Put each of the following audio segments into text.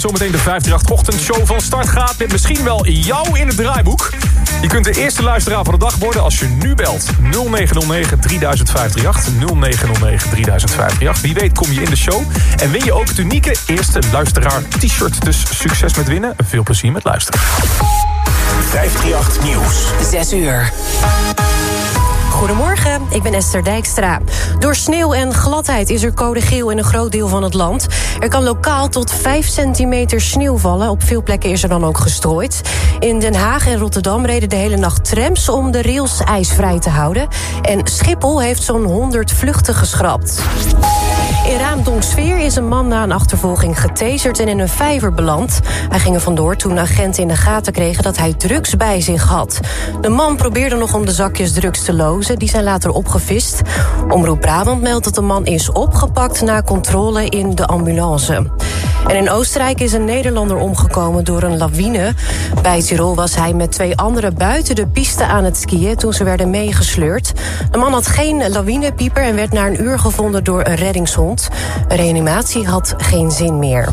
538... waar zometeen de 538-ochtendshow van start gaat... met misschien wel jou in het draaiboek. Je kunt de eerste luisteraar van de dag worden als je nu belt. 0909 3058 0909 3058. Wie weet kom je in de show. En win je ook het unieke eerste luisteraar t-shirt. Dus succes met winnen en veel plezier met luisteren. 538 Nieuws. 6 uur. Goedemorgen, ik ben Esther Dijkstra. Door sneeuw en gladheid is er code geel in een groot deel van het land. Er kan lokaal tot 5 centimeter sneeuw vallen. Op veel plekken is er dan ook gestrooid. In Den Haag en Rotterdam reden de hele nacht trams... om de rails ijsvrij te houden. En Schiphol heeft zo'n 100 vluchten geschrapt. In Raamdonksveer is een man na een achtervolging getaserd en in een vijver beland. Hij ging er vandoor toen agenten in de gaten kregen dat hij drugs bij zich had. De man probeerde nog om de zakjes drugs te lozen. Die zijn later opgevist. Omroep Brabant meldt dat de man is opgepakt na controle in de ambulance. En in Oostenrijk is een Nederlander omgekomen door een lawine. Bij Tirol was hij met twee anderen buiten de piste aan het skiën... toen ze werden meegesleurd. De man had geen lawinepieper en werd na een uur gevonden door een reddingshond. Reanimatie had geen zin meer.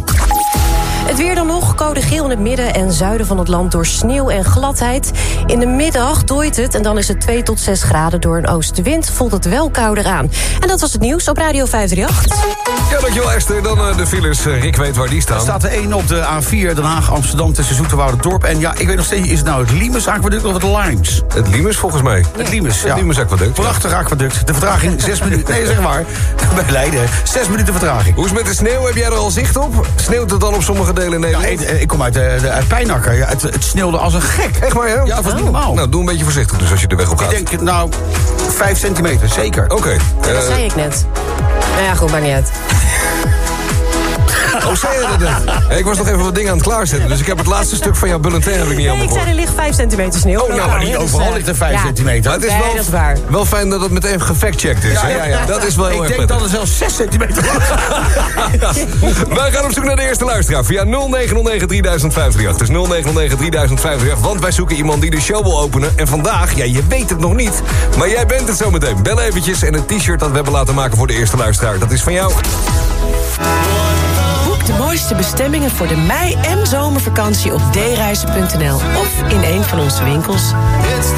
Het weer dan nog, code geel in het midden en zuiden van het land... door sneeuw en gladheid. In de middag dooit het en dan is het 2 tot 6 graden. Door een oostenwind voelt het wel kouder aan. En dat was het nieuws op Radio 538. Ja, dankjewel Esther. Dan uh, de files. Uh, Rick weet waar die staan. Er staat er één op de A4 Den Haag-Amsterdam tussen Zoeterwoude-dorp. En ja, ik weet nog steeds, is het nou het Limes-aquaduct of het Limes? Het Limes volgens mij. Het Limes, ja. Het Limes-aquaduct. Prachtig aquaduct. De vertraging 6 minuten. Nee, zeg maar. Bij Leiden, 6 minuten vertraging. Hoe is het met de sneeuw? Heb jij er al zicht op? Sneeuwt het dan op sommige delen in Nederland? Ja, ik, kom uit, de, de, uit Pijnakker. Ja, het, het sneeuwde als een gek. Echt maar, ja? Ja, dat was niet normaal. Nou, doe een beetje voorzichtig dus als je de weg op gaat. Ik denk, nou, 5 centimeter, zeker. Oké. Okay. Ja, dat uh, zei ik net. Nou ja, goed, maar niet uit. Oh, zei je dat net? Ik was nog even wat dingen aan het klaarzetten. Dus ik heb het laatste stuk van jouw bulletin heb ik niet nee, ik zei er ligt 5 centimeter sneeuw. Oh, ja, maar niet overal ligt er 5 ja. centimeter. Maar het is nee, wel, dat is waar. wel fijn dat het meteen gefactcheckt is. Ja, ja, ja. Dat is wel heel ik denk dat er zelfs 6 centimeter ja. Wij gaan op zoek naar de eerste luisteraar via 0909 3058. Dus 0909 3058. Want wij zoeken iemand die de show wil openen. En vandaag, ja, je weet het nog niet. Maar jij bent het zometeen. Bel eventjes en het t-shirt dat we hebben laten maken voor de eerste luisteraar. Dat is van jou. De mooiste bestemmingen voor de mei- en zomervakantie op dereizen.nl of in een van onze winkels.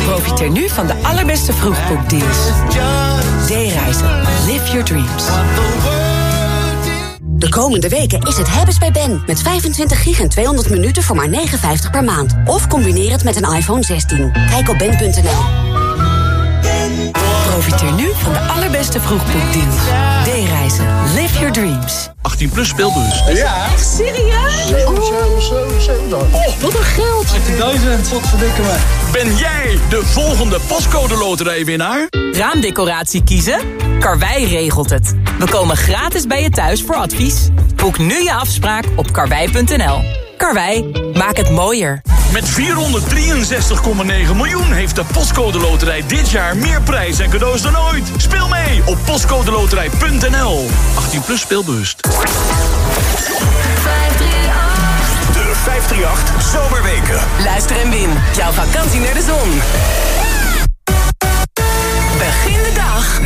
Profiteer nu van de allerbeste vroegboekdeals. D-reizen. Live your dreams. De komende weken is het hebben's bij Ben. Met 25 gig en 200 minuten voor maar 59 per maand. Of combineer het met een iPhone 16. Kijk op ben.nl. Profiteer nu van de allerbeste vroegboekdeals. D-reizen. Live your dreams. 18 plus speelbus. Ja. Echt serieus? Oh, wat een geld. 18.000, wat verdikken me. Ben jij de volgende postcode loterijwinnaar? Raamdecoratie kiezen? Karwei regelt het. We komen gratis bij je thuis voor advies. Boek nu je afspraak op karwei.nl. Karwei, maak het mooier. Met 463,9 miljoen heeft de Postcode Loterij dit jaar meer prijs en cadeaus dan ooit. Speel mee op postcodeloterij.nl. 18 plus speelbewust. De 538 Zomerweken. Luister en win. Jouw vakantie naar de zon.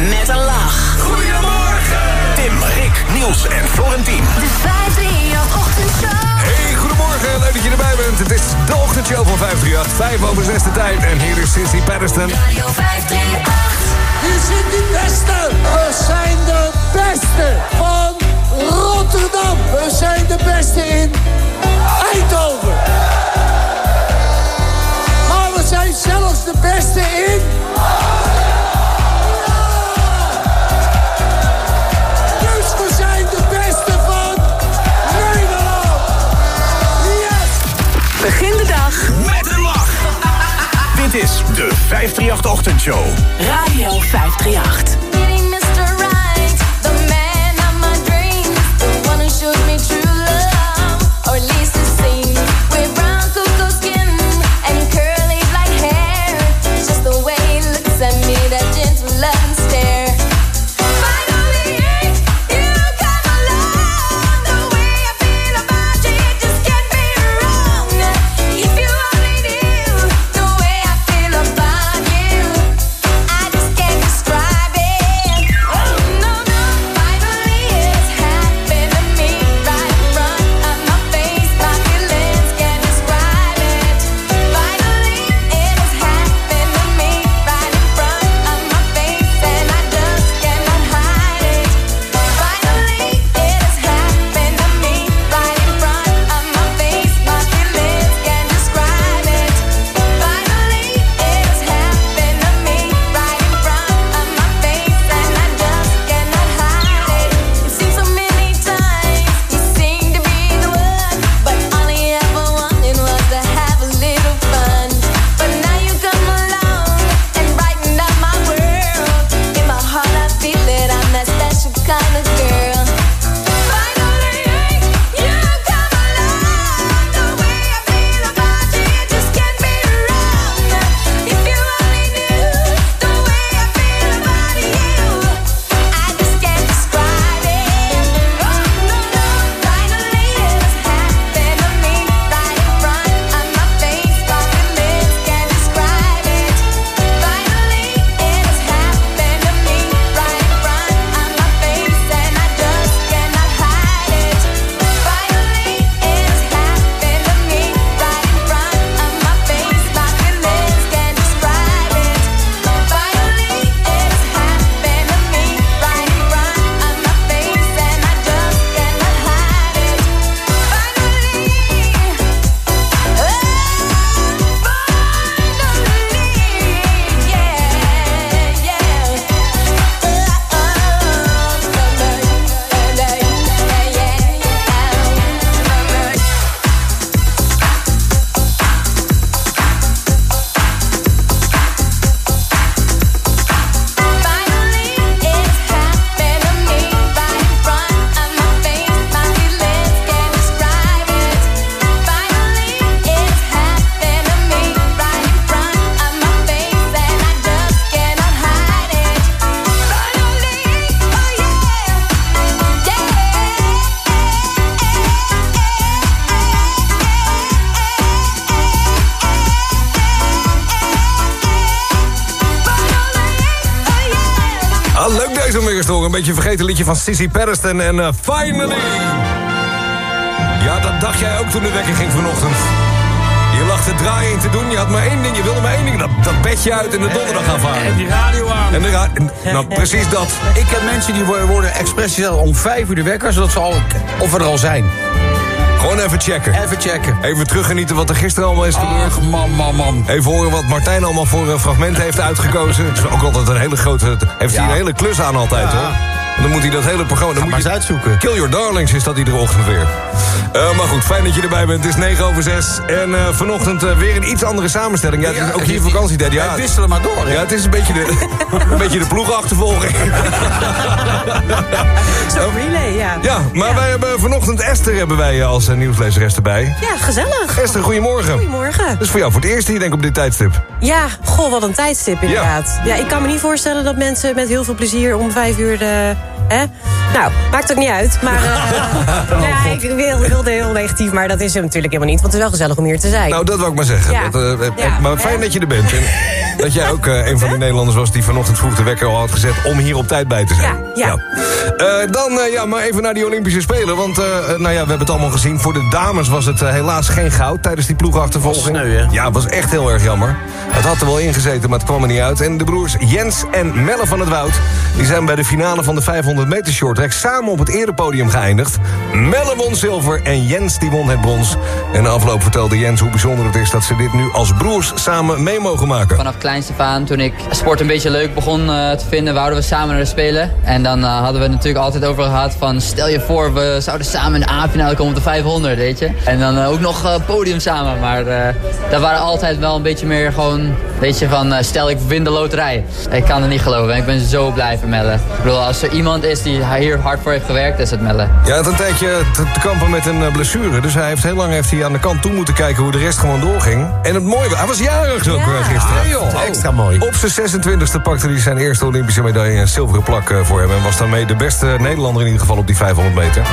Met een lach. Goedemorgen. Tim, Rick, Niels en Florentien. De 538 Ochtendshow. Hey, goedemorgen. Leuk dat je erbij bent. Het is de ochtendshow van 538. 5 over 6 de tijd. En hier is Sissy Patterson. Radio 538. Hier zit die beste. We zijn de beste van Rotterdam. We zijn de beste in Eindhoven. Maar we zijn zelfs de beste in... Dit is de 538 Ochtendshow. Radio 538. Een liedje van Sissy Patterson en eh, Finally. Ja, dat dacht jij ook toen de wekker ging vanochtend. Je lag te draaien en te doen. Je had maar één ding. Je wilde maar één ding. Dat, dat bedje uit en de donderdag gaan varen. En die radio aan. En de ra- en- nou, precies dat. Ik heb mensen die worden, expres gezet om vijf uur de wekker... zodat ze al, of we er al zijn. Gewoon even checken. Even checken. Even teruggenieten wat er gisteren allemaal is gebeurd. Ach, man, man, man. Even horen wat Martijn allemaal voor een fragment heeft uitgekozen. Het is ook altijd een hele grote... Heeft hij Ja. een hele klus aan altijd, Ja. hoor. Dan moet hij dat hele programma... Dan maar moet eens je, uitzoeken. Kill Your Darlings is dat iedere ochtend weer. Eh, maar goed, fijn dat je erbij bent. Het is 9 over 6. En eh, vanochtend eh, weer een iets andere samenstelling. Ja, het is Ja, ook hier vakantietijd. Ja, Wij wisselen maar door, hè? ja, het is een beetje de, een beetje de ploegachtervolging. Zo relay, ja. Ja, maar wij hebben vanochtend Esther hebben wij als uh, nieuwslezeres erbij. Ja, gezellig. Esther, goedemorgen. Goedemorgen. Dat is voor jou voor het eerst hier, denk ik, op dit tijdstip. Ja, goh, wat een tijdstip inderdaad. Ja. ik kan me niet voorstellen dat mensen met heel veel plezier om vijf uur de... Hè? Nou, maakt ook niet uit. Maar eh, ja, ik wil- wilde heel negatief, maar dat is hem natuurlijk helemaal niet. Want het is wel gezellig om hier te zijn. Nou, dat wou ik maar zeggen. Ja. Dat, eh, eh, Ja. Maar fijn dat je er bent. En dat jij ook eh, een van die Nederlanders was die vanochtend vroeg de wekker al had gezet om hier op tijd bij te zijn. Ja, ja. Eh, dan eh, ja, maar even naar die Olympische Spelen. Want nou ja, we hebben het allemaal gezien. Voor de dames was het helaas geen goud tijdens die ploegachtervolging. Was sneu, hè? Ja, het was echt heel erg jammer. Het had er wel ingezeten, maar het kwam er niet uit. En de broers Jens en Melle van het Woud... die zijn bij de finale van de 500 meter shorttrack... samen op het erepodium geëindigd. Melle won zilver en Jens die won het brons. En afloop vertelde Jens hoe bijzonder het is... dat ze dit nu als broers samen mee mogen maken. Vanaf kleins af aan, toen ik sport een beetje leuk begon eh, te vinden, wouden we samen naar de Spelen. En dan eh, hadden we het natuurlijk altijd over gehad van, stel je voor, we zouden samen in de A-finale komen op de 500, weet je. En dan eh, ook nog podium samen, maar daar waren altijd wel een beetje meer gewoon, weet je, van, stel ik win de loterij. Ik kan het niet geloven en ik ben zo blij voor Melle. Ik bedoel, als er iemand is die hier hard voor heeft gewerkt, is het Melle. Ja, het een tijdje te, te kampen met een eh, blessure. Dus hij heeft heel lang heeft hij aan de kant toe moeten kijken hoe de rest gewoon doorging. En het mooie, hij was jarig ook eh, gisteren. Ah, joh, extra mooi. Op zijn 26e pakte hij zijn eerste Olympische medaille en zilveren plak eh, voor hem. En was daarmee de beste Nederlander in ieder geval op die 500 meter.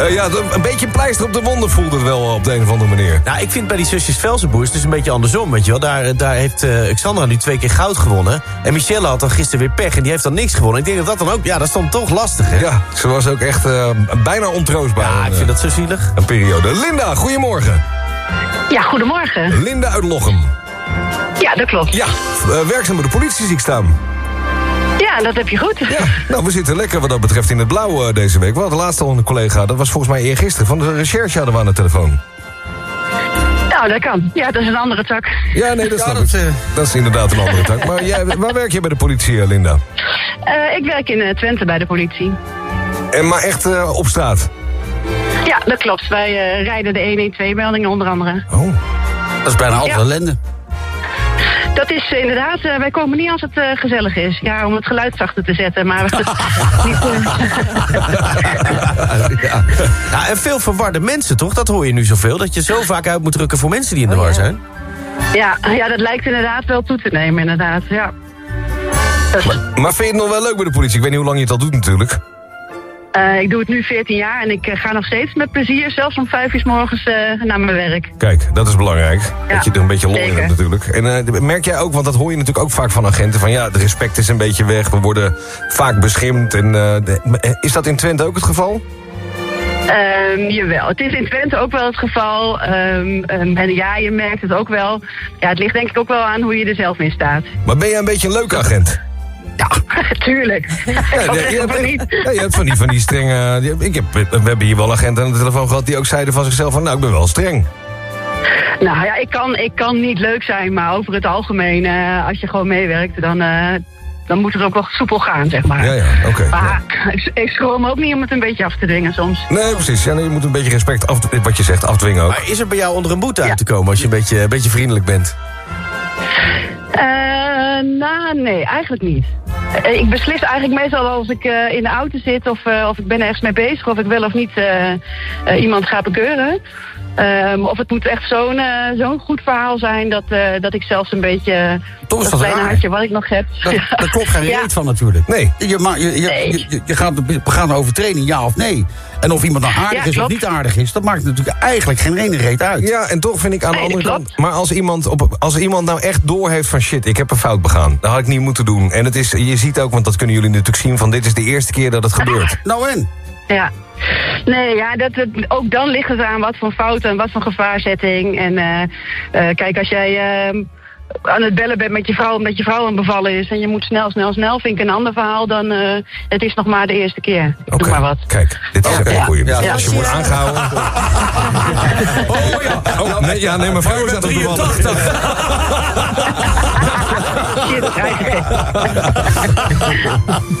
Eh, ja, een beetje pleister op de wonden voelde het wel op de een of andere manier. Nou, ik vind bij die zusjes Velsenboers dus een beetje andersom, weet je wel. Daar, daar heeft eh Xandra nu twee keer goud gewonnen. En Michelle had dan gisteren weer pech en die heeft dan niks gewonnen. Ik denk dat dat dan ook, ja, dat is dan toch lastig, hè? Ja, ze was ook echt eh, bijna ontroostbaar. Ja, ik vind eh, dat zo zielig. Een periode. Linda, goedemorgen. Ja, goedemorgen. Linda uit Lochem. Ja, dat klopt. Ja, eh, werkzaam bij de politie zie ik staan. Ja, dat heb je goed. Ja, nou, we zitten lekker wat dat betreft in het blauw deze week. We hadden laatst al een collega, dat was volgens mij eergisteren... van de recherche hadden we aan de telefoon. Nou, dat kan. Ja, dat is een andere tak. Ja, nee, dat Ja, dat, eh, Dat is inderdaad een andere tak. Maar jij, waar werk je bij de politie, eh, Linda? Eh, ik werk in Twente bij de politie. En maar echt eh, op straat? Ja, dat klopt. Wij eh, rijden de 112-meldingen onder andere. Oh. Dat is bijna altijd Ja. ellende. Dat is inderdaad, eh, wij komen niet als het eh, gezellig is. Ja, om het geluid zachter te zetten, maar... niet, eh, Ja. ja, en veel verwarde mensen, toch? Dat hoor je nu zoveel. Dat je zo vaak uit moet drukken voor mensen die in de Oh, war zijn. ja, ja, dat lijkt inderdaad wel toe te nemen, inderdaad. Ja. Is- Maar vind je het nog wel leuk bij de politie? Ik weet niet hoe lang je het al doet natuurlijk. Eh, ik doe het nu 14 jaar en ik eh, ga nog steeds met plezier, zelfs om 5 uur morgens eh, naar mijn werk. Kijk, dat is belangrijk. Ja, dat je er een beetje lol in hebt natuurlijk. En merk jij ook, want dat hoor je natuurlijk ook vaak van agenten... van ja, de respect is een beetje weg, we worden vaak beschimd. En, de- is dat in Twente ook het geval? Ehm, jawel, het is in Twente ook wel het geval. Ehm, ehm, en ja, je merkt het ook wel. Ja, het ligt denk ik ook wel aan hoe je er zelf in staat. Maar ben jij een beetje een leuke agent? Ja, tuurlijk. Ja, je, er hebt, van niet? ja, je hebt van die, van die strenge... Ik heb, we hebben hier wel agenten aan de telefoon gehad... die ook zeiden van zichzelf van... nou, ik ben wel streng. Nou ja, ik kan, ik kan niet leuk zijn, maar over het algemeen, eh, als je gewoon meewerkt, dan, eh, dan moet het ook wel soepel gaan, zeg maar. Ja, ja, oké. Maar ik, ik schroom ook niet om het een beetje af te dwingen soms. Nee, precies. Ja, nee, je moet een beetje respect, af, wat je zegt, afdwingen ook. Maar is er bij jou onder een boete Ja. uit te komen als je een beetje, een beetje vriendelijk bent? Eh, nou, nee, eigenlijk niet. Eh, ik beslis eigenlijk meestal als ik eh, in de auto zit of, eh, of ik ben ergens mee bezig of ik wel of niet eh, eh, iemand ga bekeuren. Ehm, of het moet echt zo'n eh, zo'n goed verhaal zijn dat, eh, dat ik zelfs een beetje Toch is dat dat kleine raar. hartje wat ik nog heb. Daar, daar klopt geen Ja. reet van natuurlijk. Nee. Je, ma- je, je, Nee. je, je gaat, je gaat een overtreding, ja of nee. En of iemand nou aardig Ja, is of niet aardig is... dat maakt natuurlijk eigenlijk geen ene reet uit. Ja, en toch vind ik aan de Nee, andere dat kant... Maar als iemand, op, als iemand nou echt doorheeft van... shit, ik heb een fout begaan. Dat had ik niet moeten doen. En het is, je ziet ook, want dat kunnen jullie natuurlijk zien... van dit is de eerste keer dat het gebeurt. Nou en? Ja. Nee, ja, dat, het, ook dan ligt het aan wat voor fouten en wat voor gevaarzetting. En eh, kijk, als jij eh, aan het bellen bent met je vrouw omdat je vrouw aan het bevallen is... en je moet snel, snel, snel, vind ik een ander verhaal dan... eh, het is nog maar de eerste keer. Doe maar wat. Kijk, dit is even een goeie. Ja, als je ja. wordt aangehouden... oh ja. Oh, nee, ja, nee, mijn vrouw is aan het bevallen.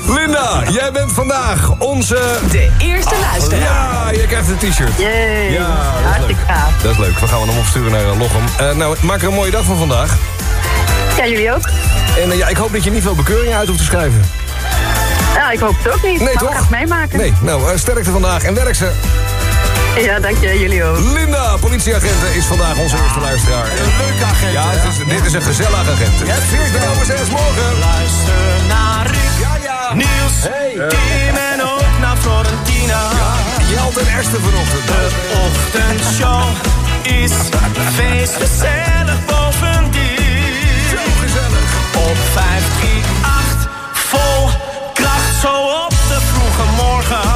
Linda, jij bent vandaag onze... De eerste luisteraar. Ja, je krijgt een t-shirt. Yay. Ja, dat is Hartstikke leuk. gaaf. Dat is leuk. We gaan hem opsturen naar uh, Lochem. Eh, nou, maak er een mooie dag van vandaag. Ja, jullie ook? En eh, ja, ik hoop dat je niet veel bekeuringen uit hoeft te schrijven. Ja, ik hoop het ook niet. Nee, toch? echt meemaken. Nee, nou, eh, sterkte vandaag en werk ze. Ja, dank je. Jullie ook. Linda, politieagenten, is vandaag onze eerste luisteraar. Een leuke agent. Ja, het is, dit is een gezellige agent. 14 over 6 morgen. Luister naar Rick, Ja, ja. Niels, Tim en ook naar Florentina. Jelte en Esther vanochtend. De ochtendshow is feestgezellig bovendien. Zo gezellig. Op 538 vol kracht zo op de vroege morgen.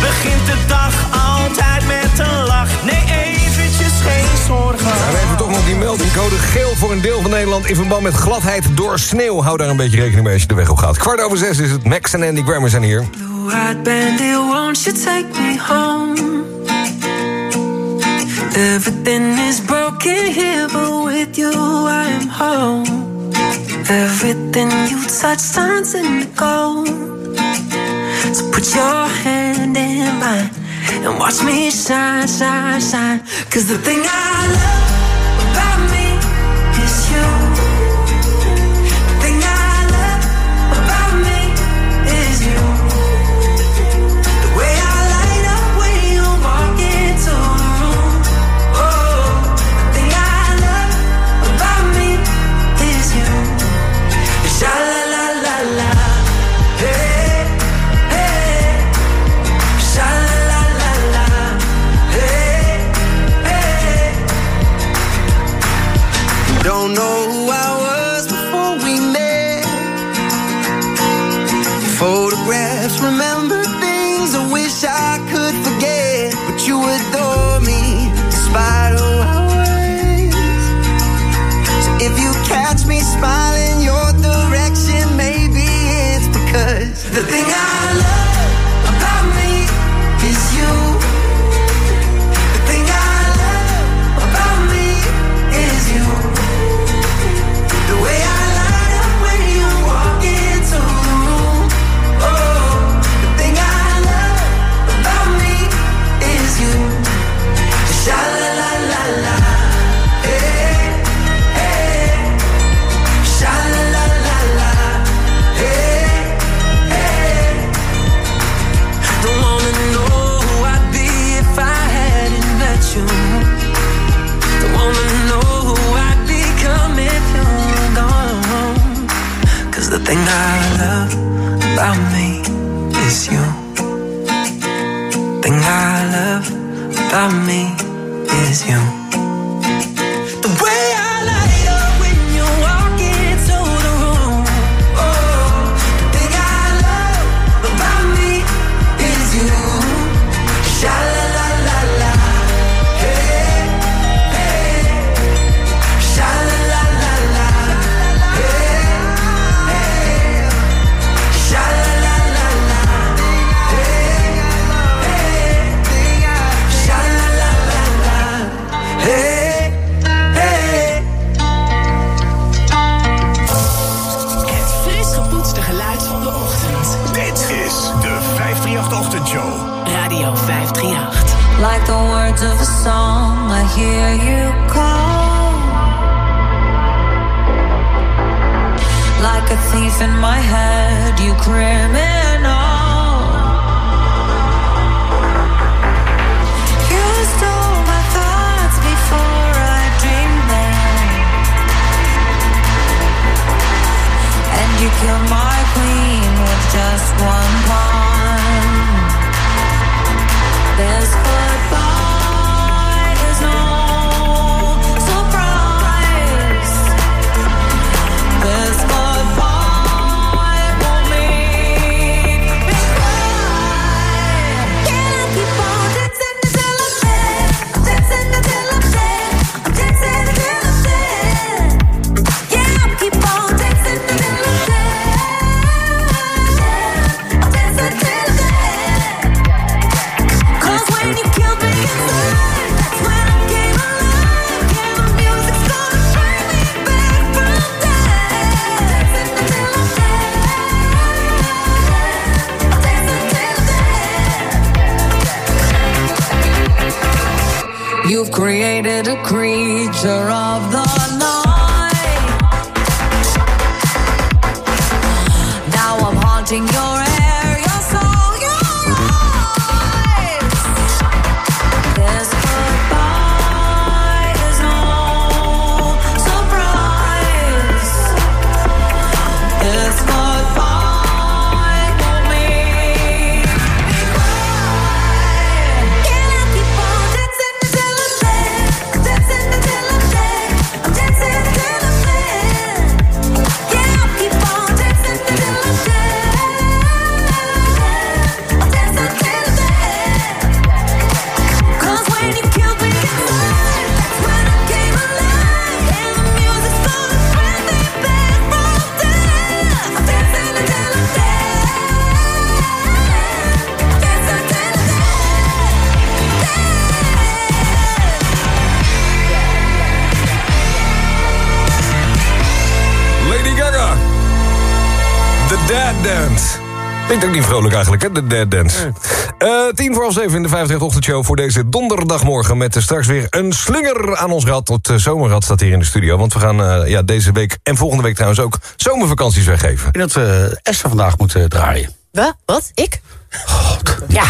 Begint de dag altijd met een lach. Nee, eventjes geen zorgen. En we hebben toch nog die meldingcode geel voor een deel van Nederland... in verband met gladheid door sneeuw. Hou daar een beetje rekening mee als je de weg op gaat. Kwart over zes is het. Max en Andy Grammer zijn hier. White bandit, won't you take me home? Everything is broken here, but with you I am home. Everything you touch turns into gold. So put your hand in mine and watch me shine, shine, shine. Cause the thing I love Klinkt ook niet vrolijk eigenlijk, hè? De Dead Dance. Eh, tien voor half zeven in de 50 ochtendshow voor deze donderdagmorgen... met eh, straks weer een slinger aan ons rad. Het uh, zomerrad staat hier in de studio. Want we gaan eh, ja, deze week en volgende week trouwens ook zomervakanties weggeven. En dat we Esther vandaag moeten draaien. Wat? Wat? Ik? Ja,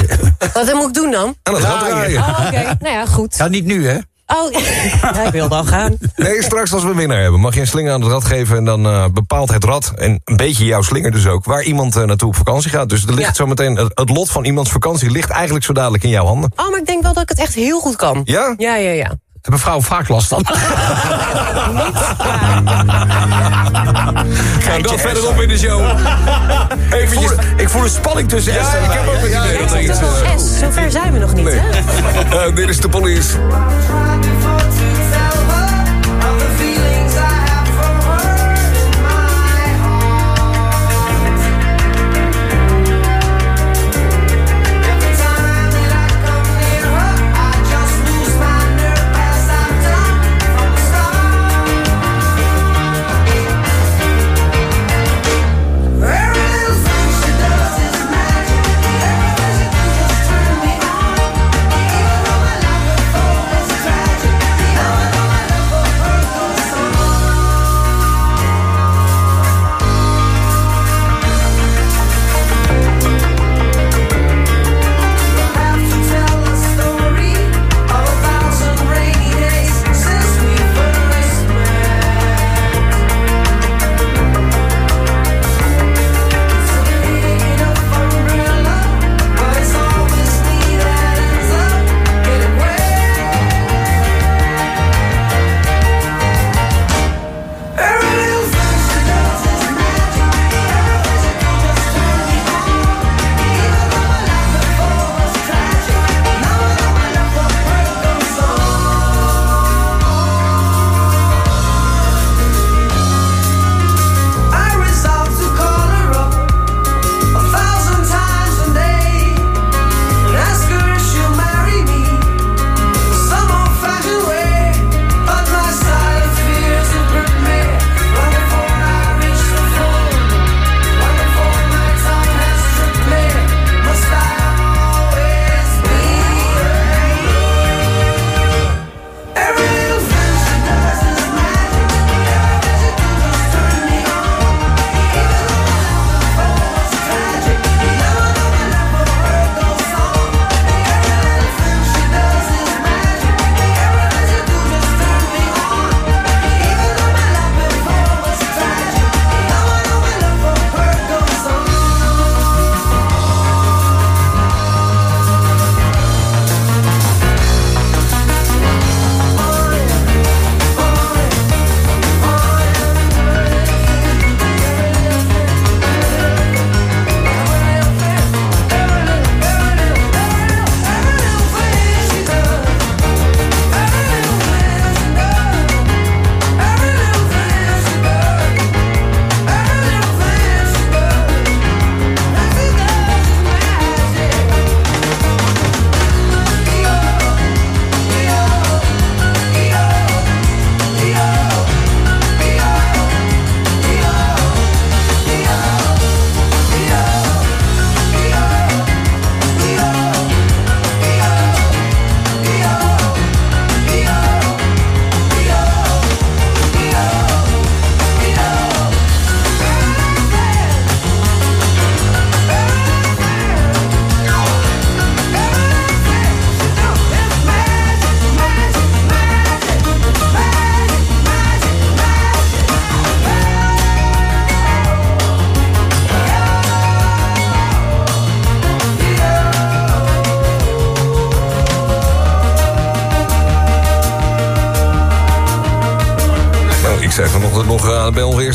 wat moet ik doen dan? Aan het rad draaien. Oh, oké. Nou ja, goed. Ja, niet nu, hè? Oh, ja, ik wilde al gaan. Nee, straks als we een winnaar hebben... mag je een slinger aan het rad geven... en dan eh, bepaalt het rad, en een beetje jouw slinger dus ook... waar iemand eh, naartoe op vakantie gaat. Dus er ligt Ja. zometeen... Het, het lot van iemands vakantie ligt eigenlijk zo dadelijk in jouw handen. Oh, maar ik denk wel dat ik het echt heel goed kan. Ja? Ja, ja, ja. Hebben vrouwen vaak last van? Gaan dat verderop in de show. ik, voel, ik voel een spanning tussen Ja, Esther en ik heb ook Ja, idee ja, dat er ja. iets... eh, S, zover zijn we nog niet, Nee. hè? Dit is de police.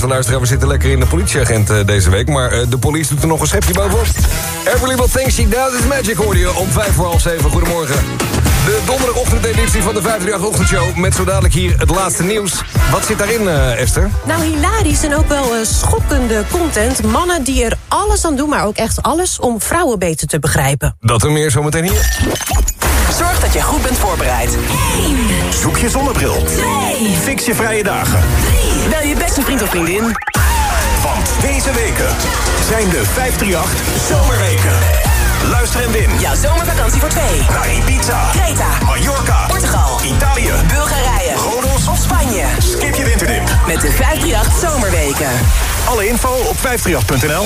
We zitten lekker in de politieagent eh, deze week... maar eh, de politie doet er nog een schepje bovenop. Every Little Thing She Does Is Magic hoorde je om vijf voor half zeven. Goedemorgen. De donderdagochtendeditie van de 538 Ochtendshow... met zo dadelijk hier het laatste nieuws. Wat zit daarin, eh, Esther? Nou, hilarisch en ook wel schokkende content. Mannen die er alles aan doen, maar ook echt alles... om vrouwen beter te begrijpen. Dat en meer zometeen hier. Dat je goed bent voorbereid. Zoek je zonnebril. Fix je vrije dagen. Bel je beste vriend of vriendin. Want deze weken zijn de 538 Zomerweken. Luister en win. Jouw zomervakantie voor twee. Naar Ibiza, Creta, Mallorca, Portugal, Italië, Bulgarije, Rodos of Spanje. Skip je winterdip. Met de 538 Zomerweken. Alle info op 538.nl.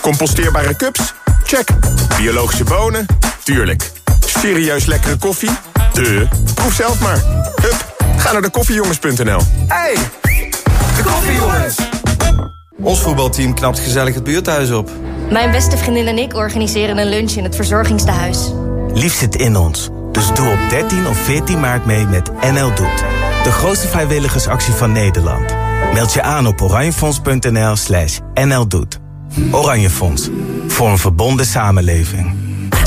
Composteerbare cups? Check. Biologische bonen? Tuurlijk. Serieus lekkere koffie? De. Proef zelf maar. Hup, ga naar de koffiejongens.nl. Hey, de koffiejongens. Ons voetbalteam knapt gezellig het buurthuis op. Mijn beste vriendin en ik organiseren een lunch in het verzorgingstehuis. Lief zit in ons. Dus doe op 13 of 14 maart mee met NL Doet. De grootste vrijwilligersactie van Nederland. Meld je aan op oranjefonds.nl slash NL Doet. Oranje Fonds. Voor een verbonden samenleving.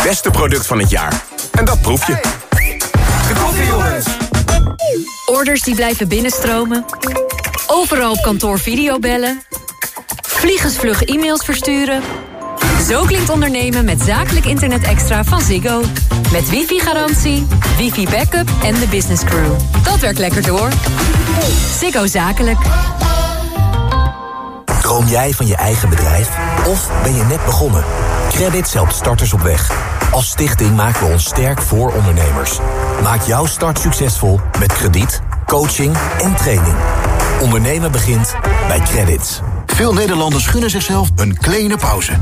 Beste product van het jaar. En dat proef je. De koffiejongens. Orders die blijven binnenstromen. Overal op kantoor videobellen. Vliegensvlug e-mails versturen. Zo klinkt ondernemen met zakelijk internet extra van Ziggo. Met wifi-garantie, wifi-backup en de business crew. Dat werkt lekker door. Ziggo Zakelijk. Droom jij van je eigen bedrijf? Of ben je net begonnen? Credit helpt starters op weg. Als stichting maken we ons sterk voor ondernemers. Maak jouw start succesvol met krediet, coaching en training. Ondernemen begint bij Credits. Veel Nederlanders gunnen zichzelf een kleine pauze.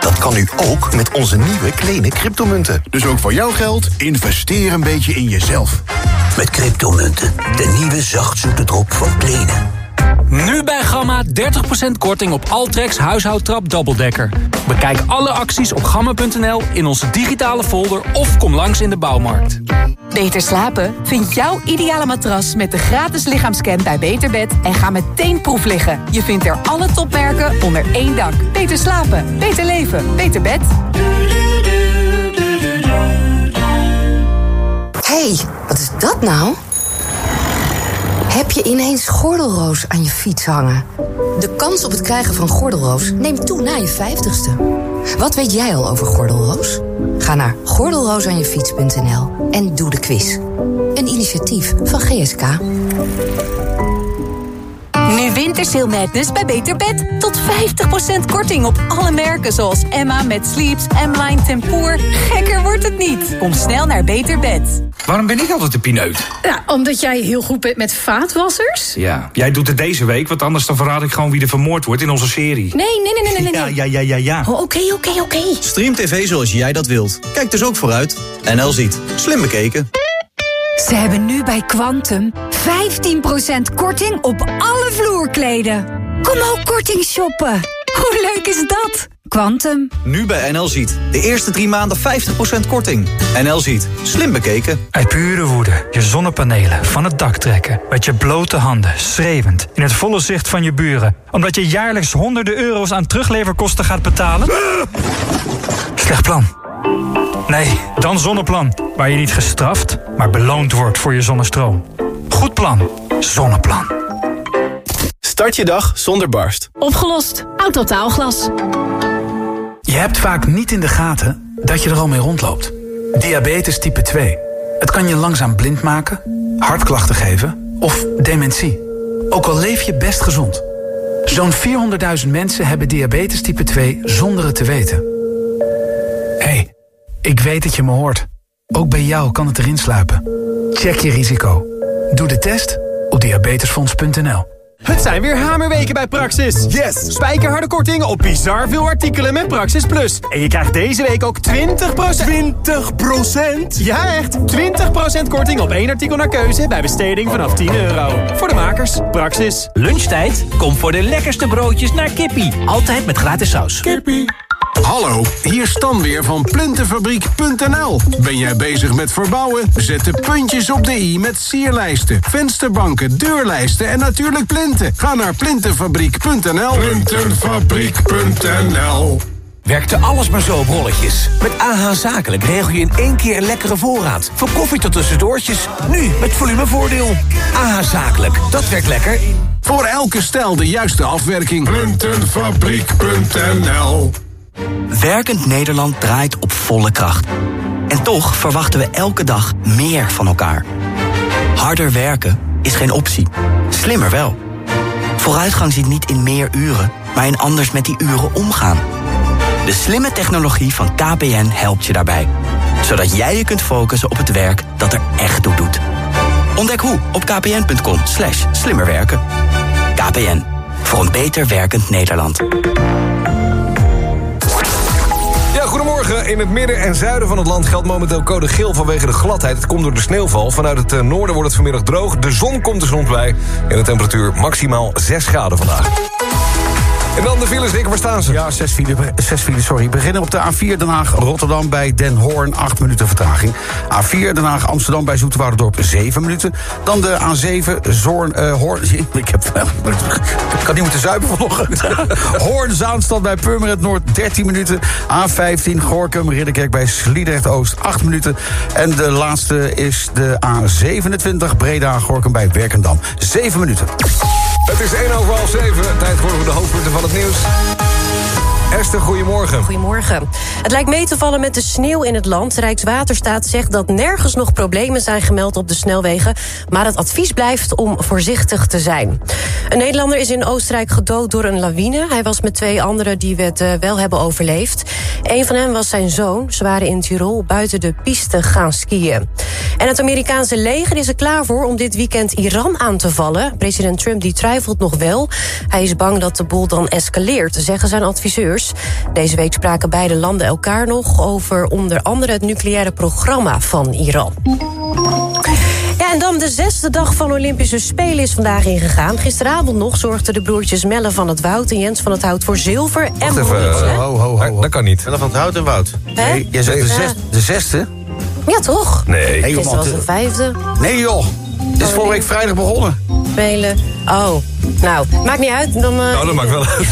Dat kan nu ook met onze nieuwe kleine cryptomunten. Dus ook voor jouw geld, investeer een beetje in jezelf. Met cryptomunten, de nieuwe zachtzoete drop van Kleene. Nu bij Gamma 30% korting op Altrex huishoudtrap dubbeldekker. Bekijk alle acties op gamma.nl in onze digitale folder of kom langs in de bouwmarkt. Beter slapen? Vind jouw ideale matras met de gratis lichaamscan bij Beterbed en ga meteen proef liggen. Je vindt er alle topmerken onder één dak. Beter slapen, beter leven, beter bed. hey, wat is dat nou? Heb je ineens gordelroos aan je fiets hangen? De kans op het krijgen van gordelroos neemt toe na je 50ste. Wat weet jij al over gordelroos? Ga naar gordelroosaanjefiets.nl en doe de quiz. Een initiatief van GSK. Wintersail Madness bij Beter Bed. Tot 50% korting op alle merken zoals Emma met Sleeps, M-Line Tempoor. Gekker wordt het niet. Kom snel naar Beter Bed. Waarom ben ik altijd de pineut? Ja, omdat jij heel goed bent met vaatwassers. Ja, jij doet het deze week, want anders dan verraad ik gewoon wie er vermoord wordt in onze serie. Nee, nee, nee, nee, nee. nee. Ja, ja, ja, ja, ja. Oh, Oké, oké, oké. Stream TV zoals jij dat wilt. Kijk dus ook vooruit. NL ziet. Slim bekeken. Ze hebben nu bij Quantum 15% korting op alle vloerkleden. Kom ook korting shoppen. Hoe leuk is dat? Quantum. Nu bij NL ziet. De eerste drie maanden 50% korting. NL ziet. Slim bekeken. Uit pure woede je zonnepanelen van het dak trekken. Met je blote handen, schreeuwend, in het volle zicht van je buren. Omdat je jaarlijks honderden euro's aan terugleverkosten gaat betalen? Slecht plan. Nee, dan Zonneplan. Waar je niet gestraft, maar beloond wordt voor je zonnestroom. Goed plan. Zonneplan. Start je dag zonder barst. Opgelost. Autotaalglas. Je hebt vaak niet in de gaten dat je er al mee rondloopt. Diabetes type 2. Het kan je langzaam blind maken, hartklachten geven of dementie. Ook al leef je best gezond. Zo'n 400.000 mensen hebben diabetes type 2 zonder het te weten. Ik weet dat je me hoort. Ook bij jou kan het erin sluipen. Check je risico. Doe de test op diabetesfonds.nl. Het zijn weer hamerweken bij Praxis. Yes! Spijkerharde korting op bizar veel artikelen met Praxis Plus. En je krijgt deze week ook 20%... 20%? Ja, echt! 20% korting op één artikel naar keuze bij besteding vanaf 10 euro. Voor de makers, Praxis. Lunchtijd? Kom voor de lekkerste broodjes naar Kippie. Altijd met gratis saus. Kippie. Hallo, hier Stan weer van Plintenfabriek.nl. Ben jij bezig met verbouwen? Zet de puntjes op de i met sierlijsten, vensterbanken, deurlijsten en natuurlijk plinten. Ga naar plintenfabriek.nl. Plintenfabriek.nl Werkte alles maar zo op rolletjes? Met AH Zakelijk regel je in één keer een lekkere voorraad. Van koffie tot tussendoortjes. Nu met volumevoordeel. AH Zakelijk, dat werkt lekker. Voor elke stijl de juiste afwerking. Plintenfabriek.nl Werkend Nederland draait op volle kracht. En toch verwachten we elke dag meer van elkaar. Harder werken is geen optie. Slimmer wel. Vooruitgang zit niet in meer uren, maar in anders met die uren omgaan. De slimme technologie van KPN helpt je daarbij. Zodat jij je kunt focussen op het werk dat er echt toe doet. Ontdek hoe op kpn.com slimmerwerken. KPN, voor een beter werkend Nederland. In het midden en zuiden van het land geldt momenteel code geel vanwege de gladheid. Het komt door de sneeuwval. Vanuit het eh, noorden wordt het vanmiddag droog. De zon komt er soms bij. En de temperatuur maximaal 6 graden vandaag. En dan de files, Rick, waar staan ze? Ja, zes files, zes files, sorry. Beginnen op de A4 Den Haag-Rotterdam bij Den Hoorn, 8 minuten vertraging. A4 Den Haag-Amsterdam bij Zoeterwouderdorp, 7 minuten. Dan de A7 Zorn, uh, Hoorn... Ik heb... Ik kan niet moeten zuipen vanochtend. Hoorn-Zaanstad bij Purmerend Noord, 13 minuten. A15 Gorkum, Ridderkerk bij Sliedrecht-Oost, 8 minuten. En de laatste is de A27 Breda-Gorkum bij Werkendam, 7 minuten. Het is 1 over half 7. Tijd voor de hoofdpunten van het nieuws. Esther, goedemorgen. Goedemorgen. Het lijkt mee te vallen met de sneeuw in het land. Rijkswaterstaat zegt dat nergens nog problemen zijn gemeld op de snelwegen... maar het advies blijft om voorzichtig te zijn. Een Nederlander is in Oostenrijk gedood door een lawine. Hij was met twee anderen die het uh, wel hebben overleefd. Een van hen was zijn zoon. Ze waren in Tirol buiten de piste gaan skiën. En het Amerikaanse leger is er klaar voor om dit weekend Iran aan te vallen. President Trump die twijfelt nog wel. Hij is bang dat de boel dan escaleert, zeggen zijn adviseurs. Deze week spraken beide landen elkaar nog over onder andere het nucleaire programma van Iran. Ja, en dan de zesde dag van Olympische Spelen is vandaag ingegaan. Gisteravond nog zorgden de broertjes Melle van het Woud en Jens van het Hout voor zilver en brons. even, hè? ho, ho, ho. Dat kan niet. Melle van het Hout en Wout. Hè? Nee, jij zegt de, zes, de zesde? Ja, toch? Nee. Gisteren was de vijfde. Nee joh, dit is vorige week vrijdag begonnen. Spelen. Oh, nou, maakt niet uit. Dan, eh, Nou, dat maakt wel uit.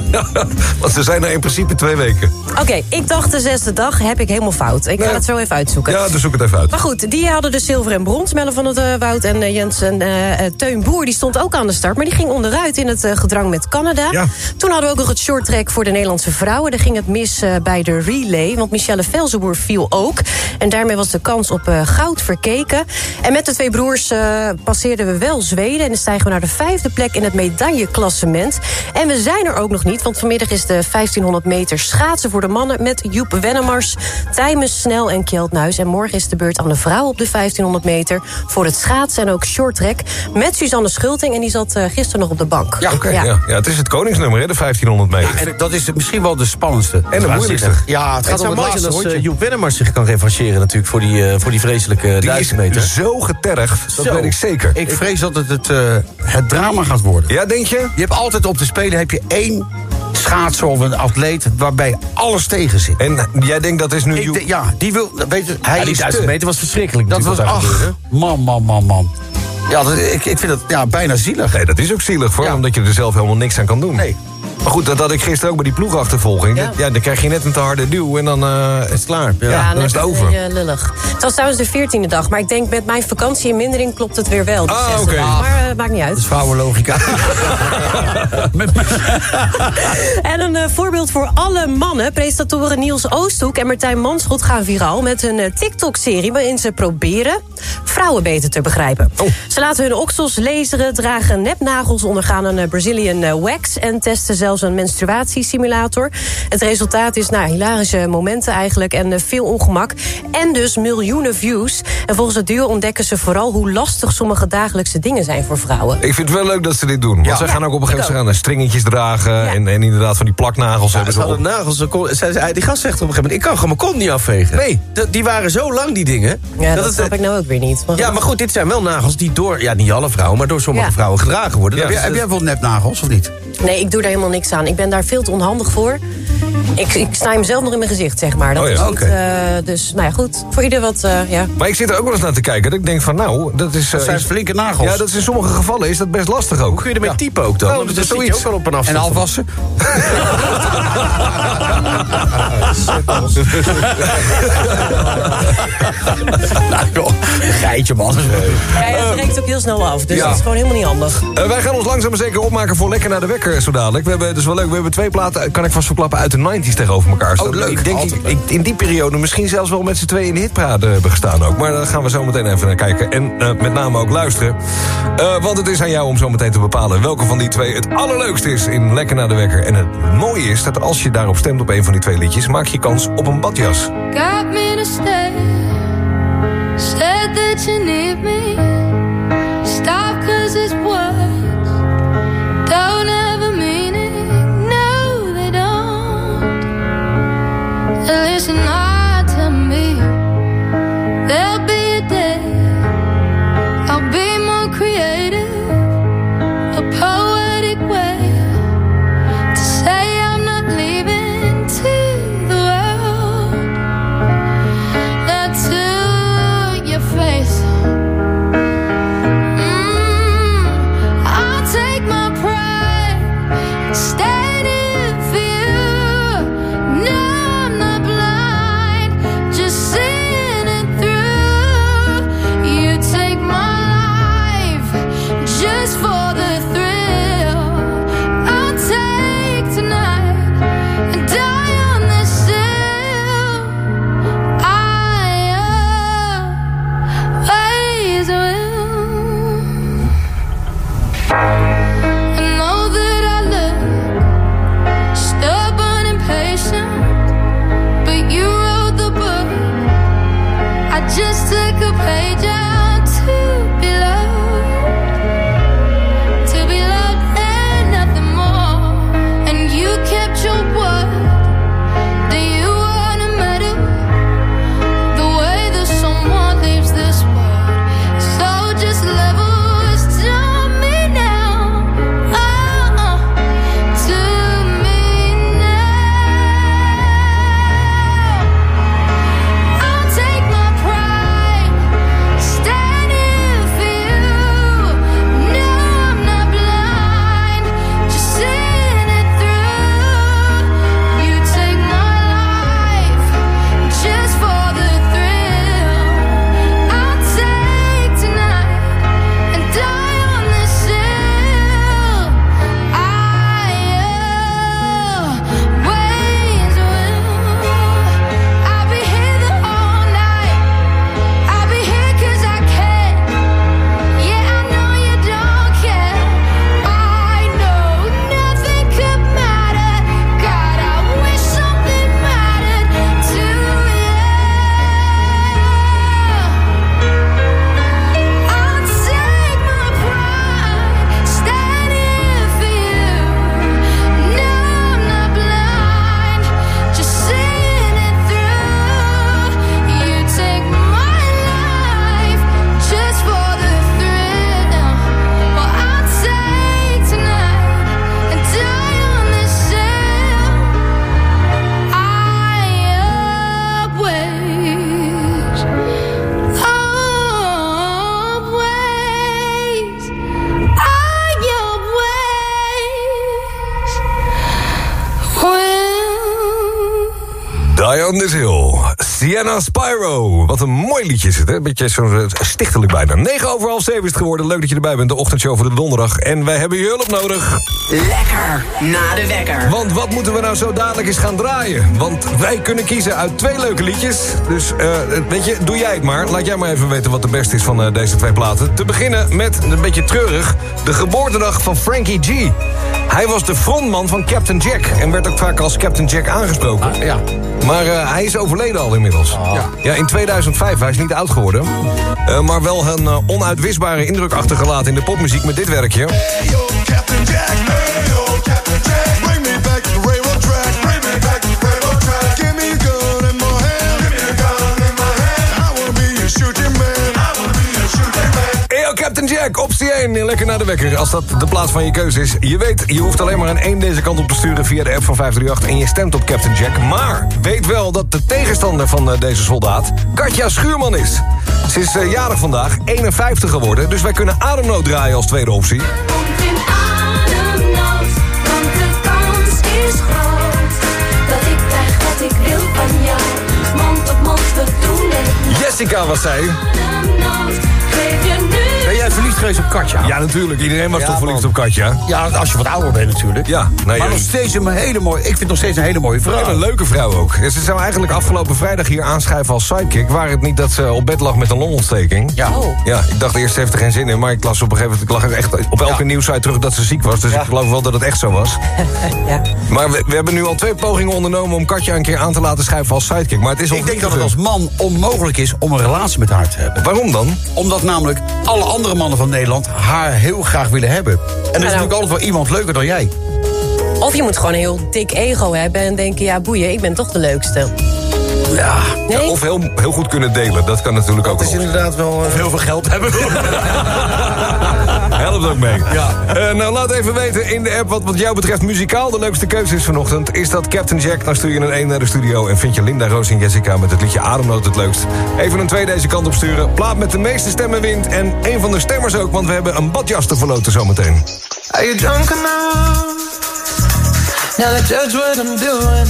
Want ze zijn er in principe twee weken. Oké, ik dacht de zesde dag heb ik helemaal fout. Ik ga het zo even uitzoeken. Ja, dus zoek het even uit. Maar goed, die hadden dus zilver en brons. Melle van het eh, Woud en eh, Jens en Teun Boer... die stond ook aan de start, maar die ging onderuit in het gedrang met Canada. Ja. Toen hadden we ook nog het short track voor de Nederlandse vrouwen. Daar ging het mis bij de relay, want Michelle Velzenboer viel ook. En daarmee was de kans op goud verkeken. En met de twee broers passeerden we wel Zweden... en dan stijgen we naar de vijfde plek in het medailleklassement. En we zijn er ook nog niet, want vanmiddag is de 1500 meter schaatsen voor de mannen... met Joep Wennemars, Tijmes Snel en Kjeld Nuis. En morgen is de beurt aan de vrouw op de 1500 meter... voor het schaatsen en ook short track met Suzanne Schulting. En die zat eh, gisteren nog op de bank. Ja, oké. ja. Ja. het is het koningsnummer, hè, de 1500 meter. En dat is misschien wel de spannendste. En de moeilijkste. Ja, het gaat om het laatste als eh, Joep Wennemars zich kan revancheren natuurlijk voor die, eh, voor die vreselijke Die is duizend meter. zo getergd, dat Zo. weet ik zeker. Ik vrees dat het het, eh, het drama gaat worden. Ja, denk je? Je hebt altijd op de Spelen heb je één schaatser of een atleet... waarbij alles tegen zit. En jij denkt dat is nu... Ik denk- ja, die wil... Weet je, hij Ja, die is duizend te- meter was verschrikkelijk Dat was... Ach, gebeurde. man, man, man, man. Ja, dat, ik, ik vind het ja, bijna zielig. Nee, dat is ook zielig voor, Ja. omdat je er zelf helemaal niks aan kan doen. Nee. Maar goed, dat had ik gisteren ook bij die ploegachtervolging. Ja. Ja. dan krijg je net een te harde duw en dan eh, is het klaar. Ja, dan net is het een over. beetje lullig. Het was trouwens de veertiende dag, maar ik denk met mijn vakantie in mindering klopt het weer wel. de Ah, oké. Maar uh, maakt niet uit. Dat is vrouwenlogica. En een uh, voorbeeld voor alle mannen. Presentatoren Niels Oosthoek en Martijn Manschot gaan viraal... met een uh, TikTok-serie waarin ze proberen vrouwen beter te begrijpen. Ze laten hun oksels laseren, dragen nepnagels... ondergaan een Brazilian wax en testen zelfs een menstruatiesimulator. Het resultaat is nou, hilarische momenten eigenlijk en eh, veel ongemak. En dus miljoenen views. En volgens het duo ontdekken ze vooral hoe lastig sommige dagelijkse dingen zijn voor vrouwen. Ik vind het wel leuk dat ze dit doen. Want Ja. ze gaan ook op een gegeven moment ik ze gaan, eh, stringetjes dragen... En, en inderdaad van die plaknagels hebben Ze op. nagels. ze Die gast zegt op een gegeven moment... ik kan gewoon mijn kont niet afvegen. Nee. Die waren zo lang, die dingen. Ja, dat, snap ik nou ook weer niet. Maar Ja, maar goed, dit zijn wel nagels die door... Ja, niet alle vrouwen, maar door sommige Ja. vrouwen gedragen worden. Heb jij, heb jij bijvoorbeeld nepnagels of niet? Nee, ik doe daar helemaal niks. Ik ben daar veel te onhandig voor. Ik, ik snij hem zelf nog in mijn gezicht, zeg maar. Dat Oh ja, eh, dus, nou ja, goed. Voor ieder wat, eh, ja. Maar ik zit er ook wel eens naar te kijken. Dat ik denk van, nou, dat is... Dat eh, zijn is- flinke nagels. Ja, dat is in sommige gevallen is dat best lastig ook. Hoe kun je ermee typen ook dan? Nou, Want dat is zoiets. ook wel op een afstand. En afwassen? nou joh, een geitje man. Ja, het breekt ook heel snel af. Dus Ja. dat is gewoon helemaal niet handig. Eh, wij gaan ons langzaam maar zeker opmaken voor Lekker naar de Wekker zo dadelijk. We hebben, dus wel leuk, we hebben twee platen, kan ik vast verklappen, uit de 90s tegenover elkaar staan. Oh, leuk. Ik denk ik, ik- in die periode misschien zelfs wel met z'n tweeën in de hitparade hebben gestaan ook. Maar daar gaan we zo meteen even naar kijken. En eh, met name ook luisteren. Eh, want het is aan jou om zo meteen te bepalen welke van die twee het allerleukste is in Lekker naar de Wekker. En het mooie is dat als je daarop stemt op een van die twee liedjes, maak je kans op een badjas. Got me to stay. Said that you need me. Listen hard Sienna Spyro. Wat een mooi liedje is het, hè? Beetje zo eh, stichtelijk bijna. 9 over half 7 is het geworden. Leuk dat je erbij bent, de ochtendshow voor de donderdag. En wij hebben je hulp nodig. Lekker, na de wekker. Want wat moeten we nou zo dadelijk eens gaan draaien? Want wij kunnen kiezen uit twee leuke liedjes. Dus eh, weet je, doe jij het maar. Laat jij maar even weten wat de beste is van eh, deze twee platen. Te beginnen met, een beetje treurig, de geboortedag van Frankie G. Hij was de frontman van Captain Jack. En werd ook vaak als Captain Jack aangesproken. ja. Maar eh, hij is overleden al inmiddels. Ja. ja, in 2005. Hij is niet oud geworden. Eh, maar wel een eh, onuitwisbare indruk achtergelaten in de popmuziek met dit werkje. Eyo Captain Jack, optie 1. Lekker naar de wekker, als dat de plaats van je keuze is. Je weet, je hoeft alleen maar een 1 deze kant op te sturen via de app van 538... en je stemt op Captain Jack. Maar weet wel dat de tegenstander van eh, deze soldaat Katja Schuurman is. Ze is eh, jarig vandaag, 51 geworden... dus wij kunnen ademnood draaien als tweede optie. in ademnood, want de kans is groot dat ik krijg wat ik wil van jou. Mond op mond, we doen het. Jessica was zij. Geweest op Katja? Ja, natuurlijk. Iedereen was Ja, toch verliefd man. op Katja? Ja, als je wat ouder bent natuurlijk. Ja, nee, maar nog steeds een hele mooie... Ik vind nog steeds een hele mooie vrouw. En een leuke vrouw ook. Ja, Ze zou eigenlijk afgelopen vrijdag hier aanschuiven als sidekick... waar het niet dat ze op bed lag met een longontsteking. Ja. Ja, ik dacht eerst, ze heeft er geen zin in... maar ik las op een gegeven moment... ik lag echt op elke nieuwsite terug dat ze ziek was... dus ik geloof wel dat het echt zo was. ja. Maar we, we hebben nu al twee pogingen ondernomen... om Katja een keer aan te laten schuiven als sidekick. Maar het is Ik denk dat het als man onmogelijk is om een relatie met haar te hebben. Waarom dan? Omdat namelijk alle andere mannen van Nederland haar heel graag willen hebben. En er is nou. natuurlijk altijd wel iemand leuker dan jij. Of je moet gewoon een heel dik ego hebben en denken... ja, boeien, ik ben toch de leukste. Ja. Nee? Ja, of heel, heel goed kunnen delen, dat kan natuurlijk ook Dat is nog. inderdaad wel... Of heel veel geld hebben. Helpt ook mee. Ja. Eh, nou, laat even weten in de app wat wat jou betreft muzikaal de leukste keuze is vanochtend. Is dat Captain Jack? Dan stuur je een 1 naar de studio. En vind je Linda, Roos en Jessica met het liedje Ademnood het leukst. Even een 2 deze kant op sturen. Plaat met de meeste stemmen wint. En een van de stemmers ook, want we hebben een badjas te verloten zometeen. Are you drunk enough now to judge what I'm doing?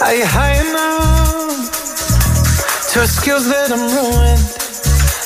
Are you high enough to excuse that I'm ruined?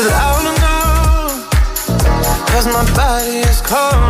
is loud enough. Cause my body is cold.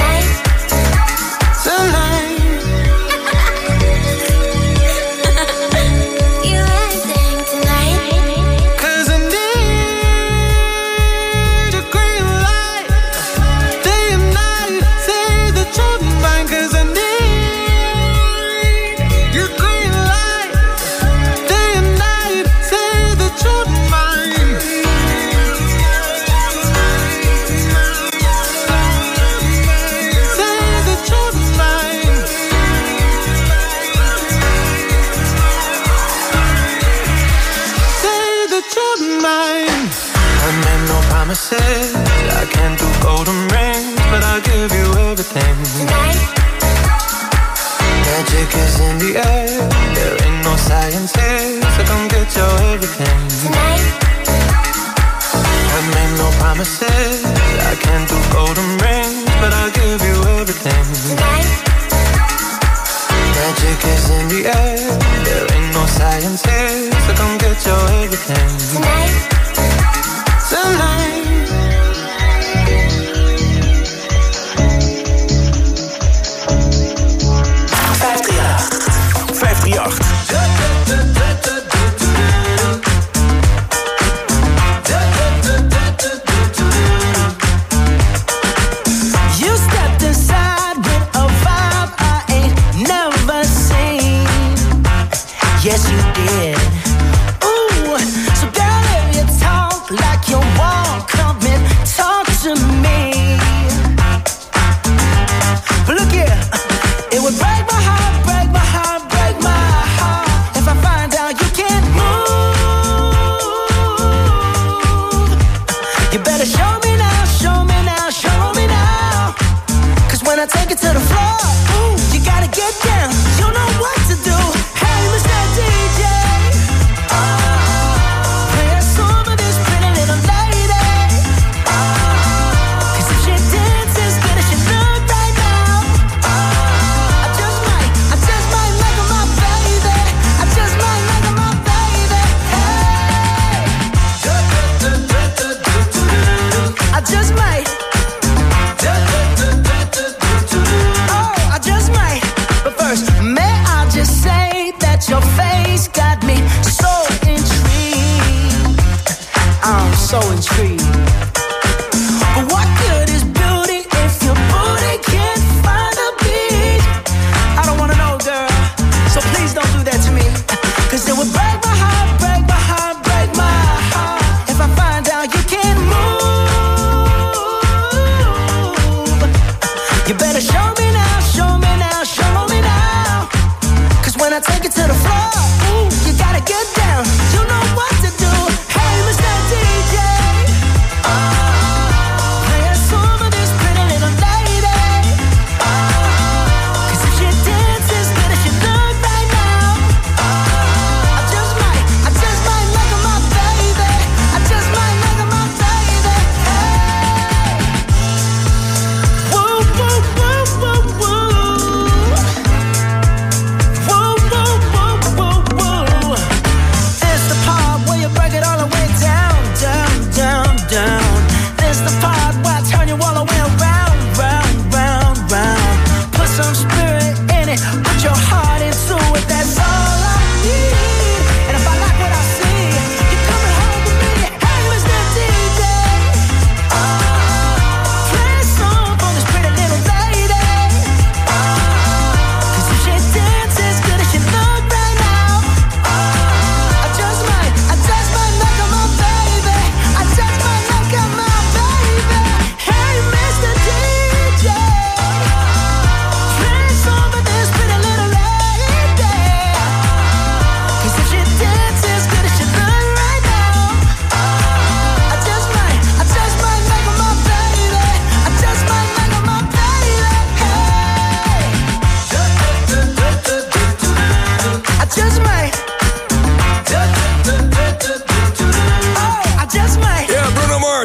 in the air. There ain't no science here, so come get your everything. Tonight. I made no promises.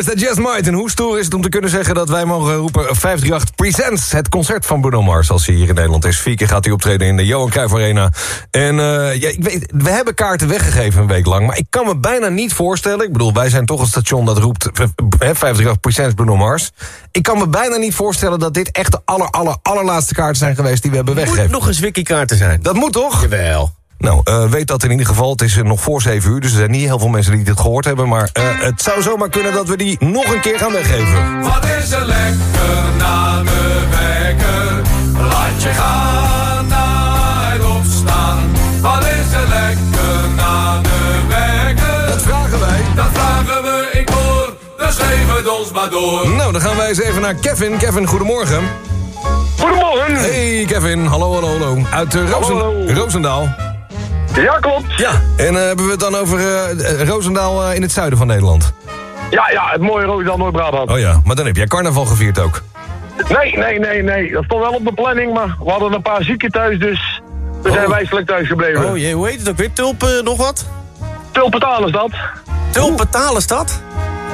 is dat Jess Martin. Hoe stoer is het om te kunnen zeggen dat wij mogen roepen 538 Presents. Het concert van Bruno Mars als hij hier in Nederland is. Vier keer gaat hij optreden in de Johan Cruijff Arena. En eh, ja, ik weet, we hebben kaarten weggegeven een week lang. Maar ik kan me bijna niet voorstellen. Ik bedoel, wij zijn toch een station dat roept eh, 538 Presents Bruno Mars. Ik kan me bijna niet voorstellen dat dit echt de aller, aller, allerlaatste kaarten zijn geweest die we hebben weggegeven. Het moet nog eens wiki kaarten zijn. Dat moet toch? Jawel. Nou, eh, weet dat in ieder geval. Het is eh, nog voor 7 uur, dus er zijn niet heel veel mensen die dit gehoord hebben. Maar eh, het zou zomaar kunnen dat we die nog een keer gaan weggeven. Wat is er lekker na de wekker? Laat je gaan naar het opstaan. Wat is er lekker na de wekker? Dat vragen wij. Dat vragen we, ik hoor. De geef het ons maar door. Nou, dan gaan wij eens even naar Kevin. Kevin, goedemorgen. Goedemorgen. Hey Kevin, hallo, hallo, hallo. Uit uh, Roosendaal. Ja, klopt. Ja. En eh, hebben we het dan over uh, Roosendaal eh, in het zuiden van Nederland? Ja, ja, het mooie Roosendaal, Noord-Brabant. Oh ja, maar dan heb jij carnaval gevierd ook. Nee, nee, nee, nee. Dat stond wel op de planning, maar we hadden een paar zieken thuis, dus we zijn oh. wijselijk thuis gebleven. Oh jee, hoe heet het ook weer? Tulpen nog wat? Tulpentaal is dat. Tulpentaal is dat?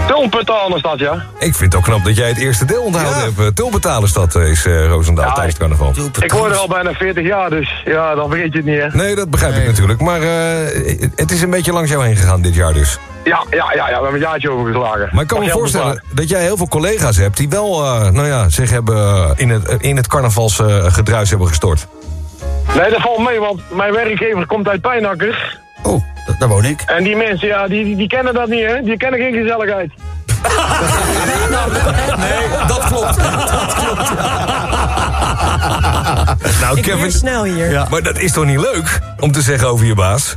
Tulpentaal is dat, ja. Ik vind het ook knap dat jij het eerste deel onthouden hebt. Eh, Tulbetalenstad eh, is eh Roosendaal tijdens het carnaval. Ik hoor er al bijna 40 jaar, dus ja, dan vergeet je het niet, hè. Nee, dat begrijp ik natuurlijk. Maar eh, het is een beetje langs jou heen gegaan dit jaar dus. Ja, ja, ja, ja, we hebben een jaartje overgeslagen. Maar ik kan Mag me voorstellen dat jij heel veel collega's hebt... die wel, eh, nou ja, zich hebben in het, in het carnavalsgedruis hebben gestort. Nee, dat valt mee, want mijn werkgever komt uit Pijnakker. Oh, daar woon ik. En die mensen, ja, die, die, die kennen dat niet, hè. Die kennen geen gezelligheid. Nee, dat klopt. Dat klopt. nou, Ik ben Kevin, snel hier. maar dat is toch niet leuk om te zeggen over je baas?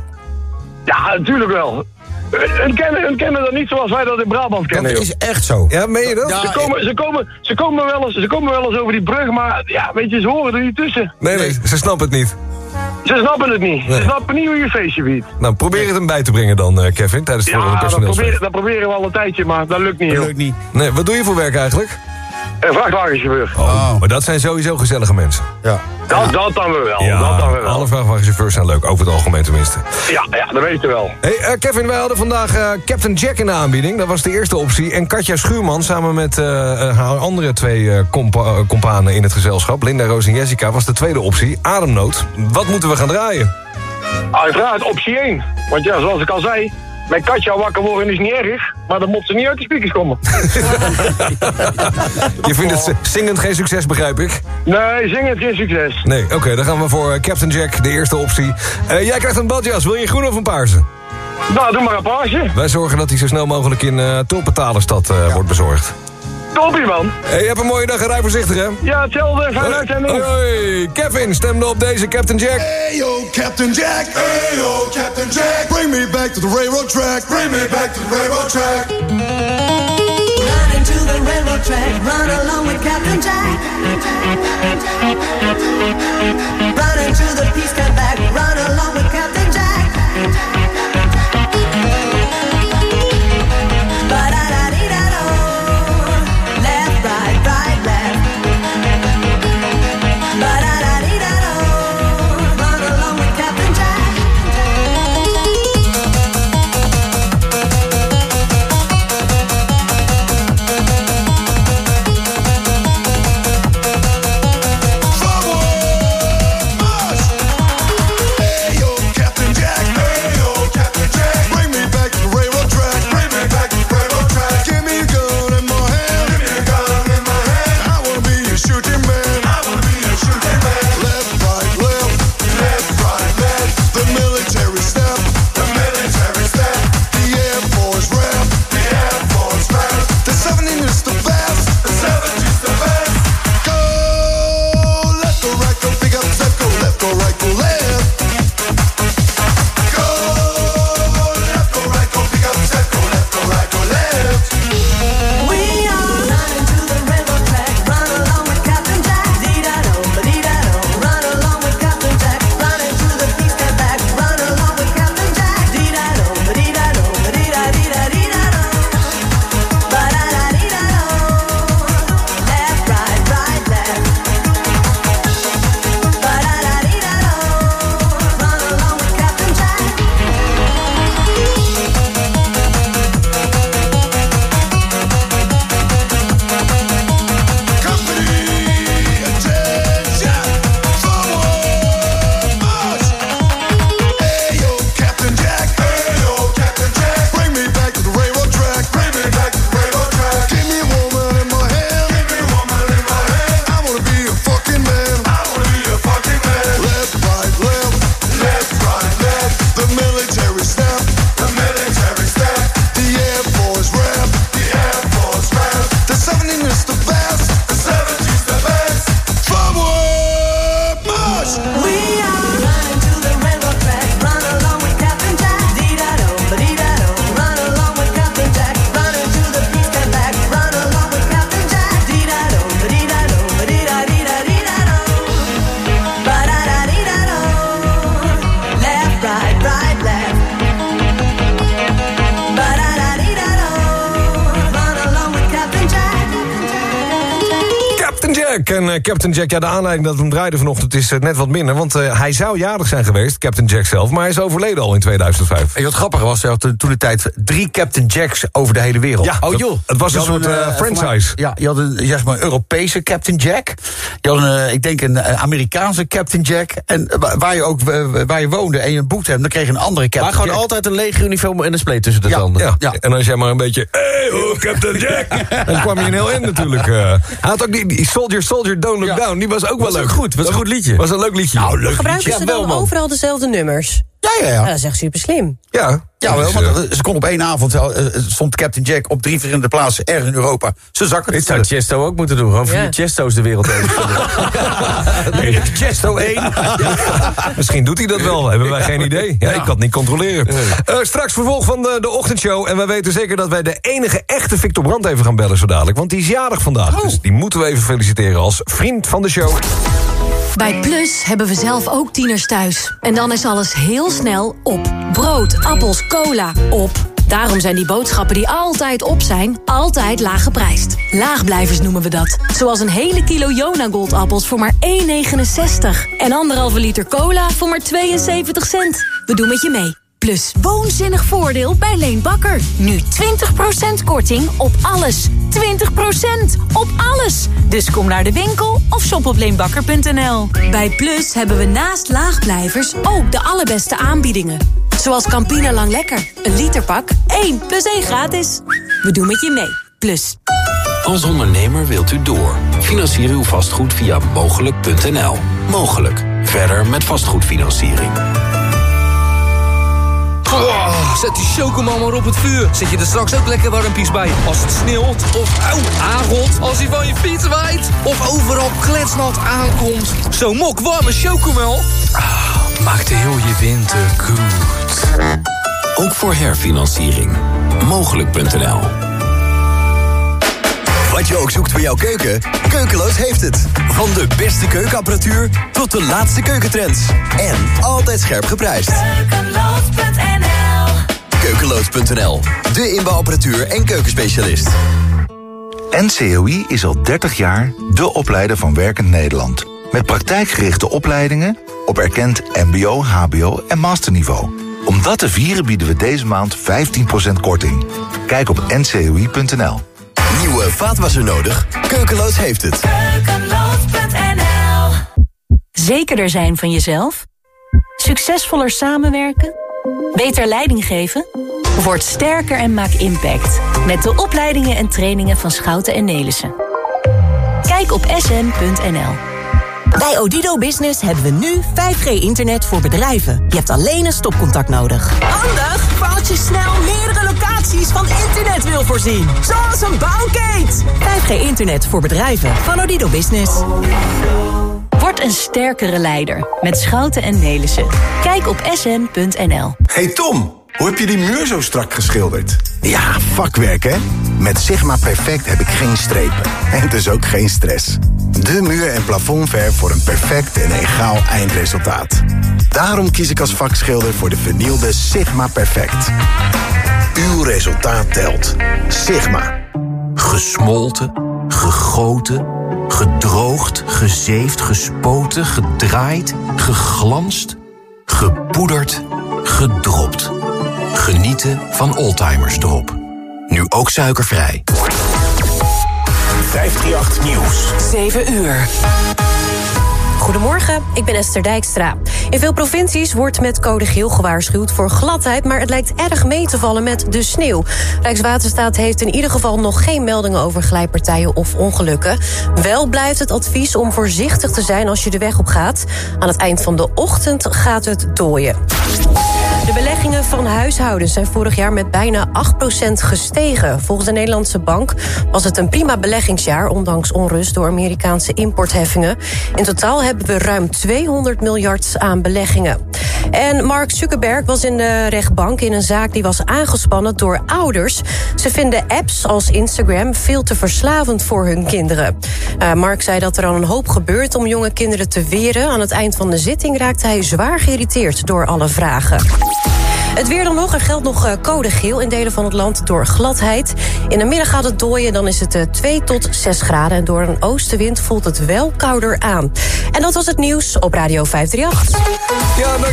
Ja, natuurlijk wel. Hun kennen, hun kennen dat niet zoals wij dat in Brabant kennen. Dat joh. is echt zo. Ja, meen je dat? ze, komen, ze, komen, ze, komen wel eens, ze komen wel eens over die brug, maar ja, weet je, ze horen er niet tussen. Nee, nee, ze snappen het niet. Ze snappen het niet. Nee. Ze snappen niet hoe je feestje biedt. Nou, probeer het hem bij te brengen dan, eh, Kevin, tijdens het volgende Ja, dat personeelsfeest. proberen, dat proberen we al een tijdje, maar dat lukt niet, joh. Leuk niet. Nee, wat doe je voor werk eigenlijk? Een vrachtwagenchauffeur. Oh, maar dat zijn sowieso gezellige mensen. Ja. Dat, dat dan wel. dat dan weer wel. alle vrachtwagenchauffeurs zijn leuk, over het algemeen tenminste. Ja, ja, dat weet je wel. Hey, eh, Kevin, wij hadden vandaag eh, Captain Jack in de aanbieding. Dat was de eerste optie. En Katja Schuurman, samen met eh, haar andere twee eh, compa companen in het gezelschap... Linda, Roos en Jessica, was de tweede optie. Ademnood. Wat moeten we gaan draaien? Uiteraard optie 1. Want ja, zoals ik al zei, met Katja wakker worden is niet erg, maar dan moet ze niet uit de speakers komen. Je vindt het zingend geen succes, begrijp ik? Nee, zingen geen succes. Nee, oké, dan gaan we voor eh, Captain Jack, de eerste optie. Eh, jij krijgt een badjas. Wil je een groen of een paarse? Nou, doe maar een paasje. Wij zorgen dat hij zo snel mogelijk in uh, Tulpentalenstad eh, wordt bezorgd. Toppie, man. Hey, je hebt een mooie dag en rij voorzichtig, hè? Ja, hetzelfde. Fijne uitzending. Hoi, Kevin stemde op deze Captain Jack. Hey yo, Captain Jack. Hey yo, Captain Jack. Bring me back to the railroad track. Bring me back to the railroad track. Run into the railroad track, run along with Captain Jack. Eh, Captain Jack, ja, de aanleiding dat we hem draaiden vanochtend is eh, net wat minder. Want eh, hij zou jarig zijn geweest, Captain Jack zelf. Maar hij is overleden al in 2005. En wat grappig was, hij had toen de tijd drie Captain Jacks over de hele wereld. Ja, oh joh. Het was een soort franchise. ja, je had een zeg maar, Europese Captain Jack. Je had een, eh, ik denk een Amerikaanse Captain Jack. En wa- waar je ook waar je woonde en je een boete hebt, dan kreeg je een andere Captain Maar gewoon Jack. altijd een lege uniform en een spleet tussen de tanden. Ja. En als jij maar een beetje... Hey, oh, Captain Jack! dan kwam je een heel in natuurlijk. eh. hij had ook die, die Soldier, Soldier, Don't Look Down. Die was ook wel Was leuk. goed, was een goed liedje. Was een leuk liedje. Nou, leuk Gebruiken liedje. ze dan overal dezelfde nummers? Ja, ja, ja. Ja, dat is echt super slim. Ja. Ja, wel, maar dat- ze kon op één avond, eh, eh, stond Captain Jack op drie verschillende plaatsen ergens in Europa zijn zakken Dit zou. Chesto ook moeten doen. Gewoon vier. Chesto's de wereld over. Nee, Chesto 1. Misschien doet hij dat wel, hebben wij geen idee. Ja, Ik kan het niet controleren. Eh, straks vervolg van de, de ochtendshow. En wij weten zeker dat wij de enige echte Victor Brandt even gaan bellen zo dadelijk. Want die is jarig vandaag. Dus die moeten we even feliciteren als vriend van de show. Bij Plus hebben we zelf ook tieners thuis. En dan is alles heel snel op. Brood, appels, cola, op. Daarom zijn die boodschappen die altijd op zijn, altijd laag geprijsd. Laagblijvers noemen we dat. Zoals een hele kilo Jona Goldappels voor maar 1,69. En anderhalve liter cola voor maar 72 cent. We doen met je mee. Plus woonzinnig voordeel bij Leen Bakker. Nu 20% korting op alles. 20% op alles. Dus kom naar de winkel of shop op leenbakker.nl. Bij Plus hebben we naast laagblijvers ook de allerbeste aanbiedingen. Zoals Campina Lang Lekker. Een literpak, 1 plus 1 gratis. We doen met je mee. Plus. Als ondernemer wilt u door. Financier uw vastgoed via mogelijk.nl. Mogelijk. Verder met vastgoedfinanciering. Oh, zet die chocomel maar op het vuur. Zet je er straks ook lekker warmpies bij. Als het sneeuwt of auw, aangot. Als hij van je fiets waait. Of overal kletsnat aankomt. Zo'n mok warme chocomel. Ah, maakt heel je winter goed. Ook voor herfinanciering. Mogelijk.nl. Wat je ook zoekt voor jouw keuken, Keukeloos heeft het. Van de beste keukenapparatuur tot de laatste keukentrends. En altijd scherp geprijsd. Keukeloos.nl, de inbouwapparatuur en keukenspecialist. NCOI is al 30 jaar de opleider van Werkend Nederland. Met praktijkgerichte opleidingen op erkend mbo, hbo en masterniveau. Om dat te vieren bieden we deze maand 15% korting. Kijk op ncoi.nl. Nieuwe vaatwasser nodig? Keukeloos heeft het. Zekerder zijn van jezelf? Succesvoller samenwerken? Beter leiding geven? Word sterker en maak impact. Met de opleidingen en trainingen van Schouten en Nelissen. Kijk op sn.nl. Bij Odido Business hebben we nu 5G-internet voor bedrijven. Je hebt alleen een stopcontact nodig. Handig! Voor als je snel meerdere locaties van internet wil voorzien. Zoals een bouwkate. 5G-internet voor bedrijven van Odido Business. Een sterkere leider met Schouten en Nelissen. Kijk op sn.nl. Hey Tom, hoe heb je die muur zo strak geschilderd? Ja, vakwerk hè? Met Sigma Perfect heb ik geen strepen. En dus ook geen stress. De muur- en plafondverf voor een perfect en egaal eindresultaat. Daarom kies ik als vakschilder voor de vernielde Sigma Perfect. Uw resultaat telt. Sigma. Gesmolten, gegoten, gedroogd, gezeefd, gespoten, gedraaid, geglanst, gepoederd, gedropt. Genieten van Oldtimers Drop. Nu ook suikervrij. 538 Nieuws. 7 uur. Goedemorgen, ik ben Esther Dijkstra. In veel provincies wordt met code geel gewaarschuwd voor gladheid... maar het lijkt erg mee te vallen met de sneeuw. Rijkswaterstaat heeft in ieder geval nog geen meldingen... over glijpartijen of ongelukken. Wel blijft het advies om voorzichtig te zijn als je de weg op gaat. Aan het eind van de ochtend gaat het dooien. De beleggingen van huishoudens zijn vorig jaar met bijna 8% gestegen. Volgens de Nederlandse bank was het een prima beleggingsjaar... ondanks onrust door Amerikaanse importheffingen. In totaal hebben we ruim 200 miljard aan beleggingen. En Mark Zuckerberg was in de rechtbank in een zaak die was aangespannen door ouders. Ze vinden apps als Instagram veel te verslavend voor hun kinderen. Uh, Mark zei dat er al een hoop gebeurt om jonge kinderen te weren. Aan het eind van de zitting raakte hij zwaar geïrriteerd door alle vragen. Het weer dan nog. Er geldt nog eh, code geel in delen van het land door gladheid. In de middag gaat het dooien, dan is het eh, 2 tot 6 graden. En door een oostenwind voelt het wel kouder aan. En dat was het nieuws op Radio 538. Ja, dank